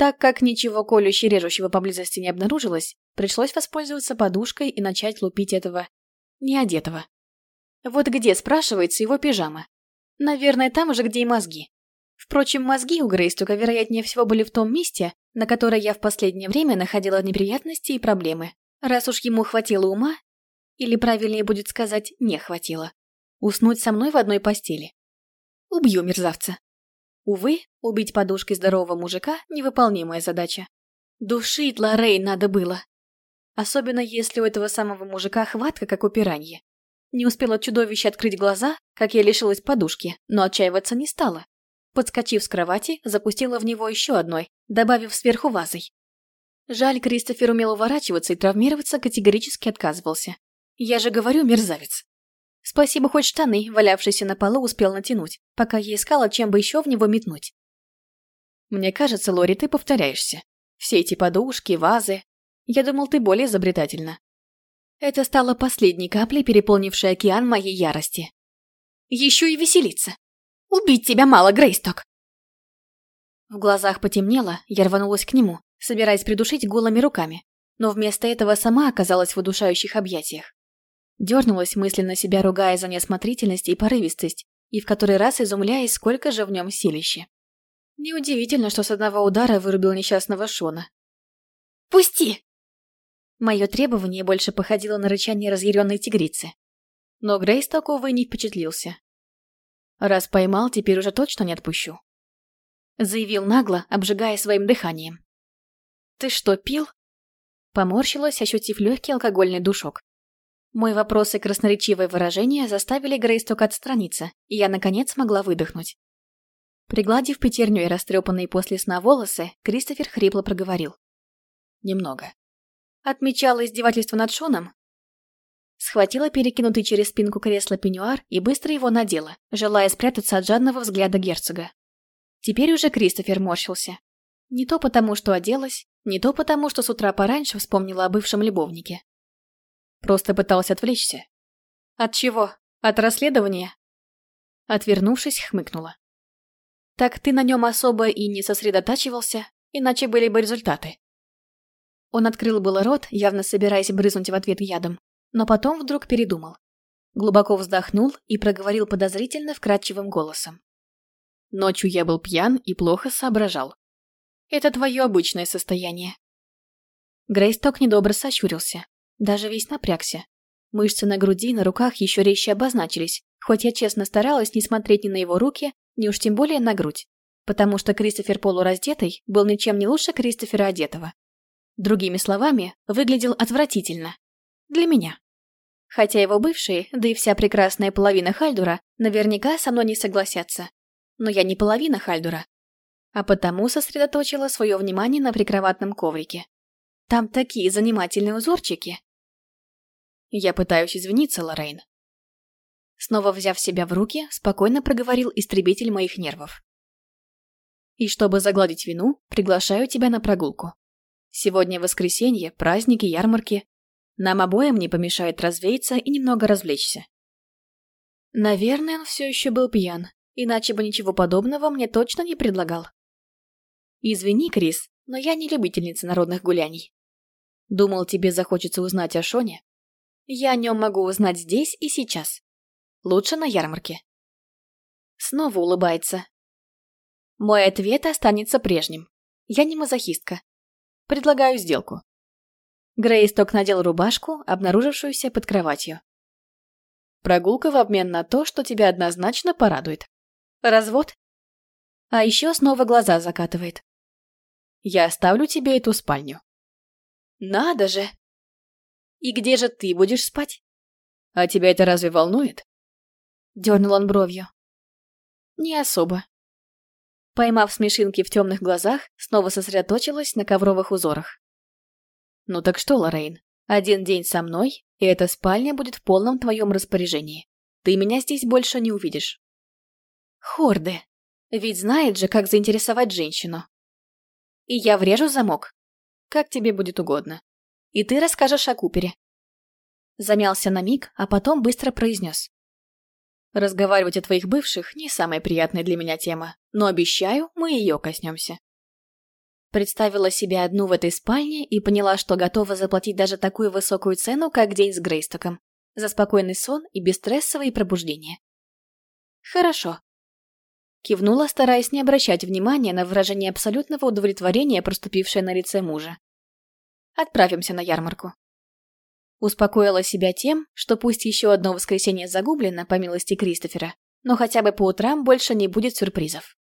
Так как ничего колюще-режущего поблизости не обнаружилось, пришлось воспользоваться подушкой и начать лупить этого неодетого. Вот где, спрашивается, его пижама? Наверное, там же, где и мозги. Впрочем, мозги у Грейстука, вероятнее всего, были в том месте, на которое я в последнее время находила неприятности и проблемы. Раз уж ему хватило ума, или правильнее будет сказать, не хватило, уснуть со мной в одной постели. Убью мерзавца. Увы, убить подушкой здорового мужика – невыполнимая задача. Душить Лоррей надо было. Особенно если у этого самого мужика хватка, как у пираньи. Не успело чудовище открыть глаза, как я лишилась подушки, но отчаиваться не стала. Подскочив с кровати, запустила в него еще одной, добавив сверху вазой. Жаль, Кристофер умел уворачиваться и травмироваться категорически отказывался. Я же говорю, мерзавец. Спасибо, хоть штаны, валявшиеся на полу, успел натянуть, пока я искала, чем бы еще в него метнуть. Мне кажется, Лори, ты повторяешься. Все эти подушки, вазы. Я думал, ты более изобретательна. Это стало последней каплей, переполнившей океан моей ярости. Еще и веселиться. Убить тебя мало, Грейсток. В глазах потемнело, я рванулась к нему, собираясь придушить голыми руками, но вместо этого сама оказалась в удушающих объятиях. Дернулась мысленно себя, ругая за неосмотрительность и порывистость, и в который раз изумляясь, сколько же в нем силища. Неудивительно, что с одного удара вырубил несчастного Шона. «Пусти!» Мое требование больше походило на рычание разъяренной тигрицы. Но Грейс такого и не впечатлился. «Раз поймал, теперь уже точно не отпущу», — заявил нагло, обжигая своим дыханием. «Ты что, пил?» Поморщилась, ощутив легкий алкогольный душок. Мой вопрос и красноречивое выражение заставили Грейсток отстраниться, и я, наконец, смогла выдохнуть. Пригладив пятерню и растрепанные после сна волосы, Кристофер хрипло проговорил. «Немного». Отмечала издевательство над Шоном? Схватила перекинутый через спинку кресла пеньюар и быстро его надела, желая спрятаться от жадного взгляда герцога. Теперь уже Кристофер морщился. Не то потому, что оделась, не то потому, что с утра пораньше вспомнила о бывшем любовнике. Просто пытался отвлечься. От чего? От расследования? Отвернувшись, хмыкнула. Так ты на нем особо и не сосредотачивался, иначе были бы результаты. Он открыл было рот, явно собираясь брызнуть в ответ ядом, но потом вдруг передумал. Глубоко вздохнул и проговорил подозрительно вкрадчивым голосом. Ночью я был пьян и плохо соображал. Это твое обычное состояние. Грейсток недобро сощурился, даже весь напрягся. Мышцы на груди и на руках еще резче обозначились, хоть я честно старалась не смотреть ни на его руки, ни уж тем более на грудь, потому что Кристофер полураздетый был ничем не лучше Кристофера одетого. Другими словами, выглядел отвратительно. Для меня. Хотя его бывшие, да и вся прекрасная половина Хальдура, наверняка со мной не согласятся. Но я не половина Хальдура. А потому сосредоточила свое внимание на прикроватном коврике. Там такие занимательные узорчики. Я пытаюсь извиниться, Лоррейн. Снова взяв себя в руки, спокойно проговорил истребитель моих нервов. И чтобы загладить вину, приглашаю тебя на прогулку. Сегодня воскресенье, праздники, ярмарки. Нам обоим не помешает развеяться и немного развлечься. Наверное, он все еще был пьян, иначе бы ничего подобного мне точно не предлагал. Извини, Крис, но я не любительница народных гуляний. Думал, тебе захочется узнать о Шоне? Я о нем могу узнать здесь и сейчас. Лучше на ярмарке. Снова улыбается. Мой ответ останется прежним. Я не мазохистка. Предлагаю сделку. Грейсток надел рубашку, обнаружившуюся под кроватью. Прогулка в обмен на то, что тебя однозначно порадует. Развод? А еще снова глаза закатывает. Я оставлю тебе эту спальню. Надо же! «И где же ты будешь спать?» «А тебя это разве волнует?» Дернул он бровью. «Не особо». Поймав смешинки в темных глазах, снова сосредоточилась на ковровых узорах. «Ну так что, Лоррейн, один день со мной, и эта спальня будет в полном твоем распоряжении. Ты меня здесь больше не увидишь». Хорды. Ведь знает же, как заинтересовать женщину. И я врежу замок. Как тебе будет угодно. И ты расскажешь о Купере. Замялся на миг, а потом быстро произнес. Разговаривать о твоих бывших не самая приятная для меня тема, но обещаю, мы ее коснемся. Представила себе одну в этой спальне и поняла, что готова заплатить даже такую высокую цену, как день с Грейстоком, за спокойный сон и бесстрессовое пробуждение. Хорошо. Кивнула, стараясь не обращать внимания на выражение абсолютного удовлетворения, проступившее на лице мужа. Отправимся на ярмарку. Успокоила себя тем, что пусть еще одно воскресенье загублено, по милости Кристофера, но хотя бы по утрам больше не будет сюрпризов.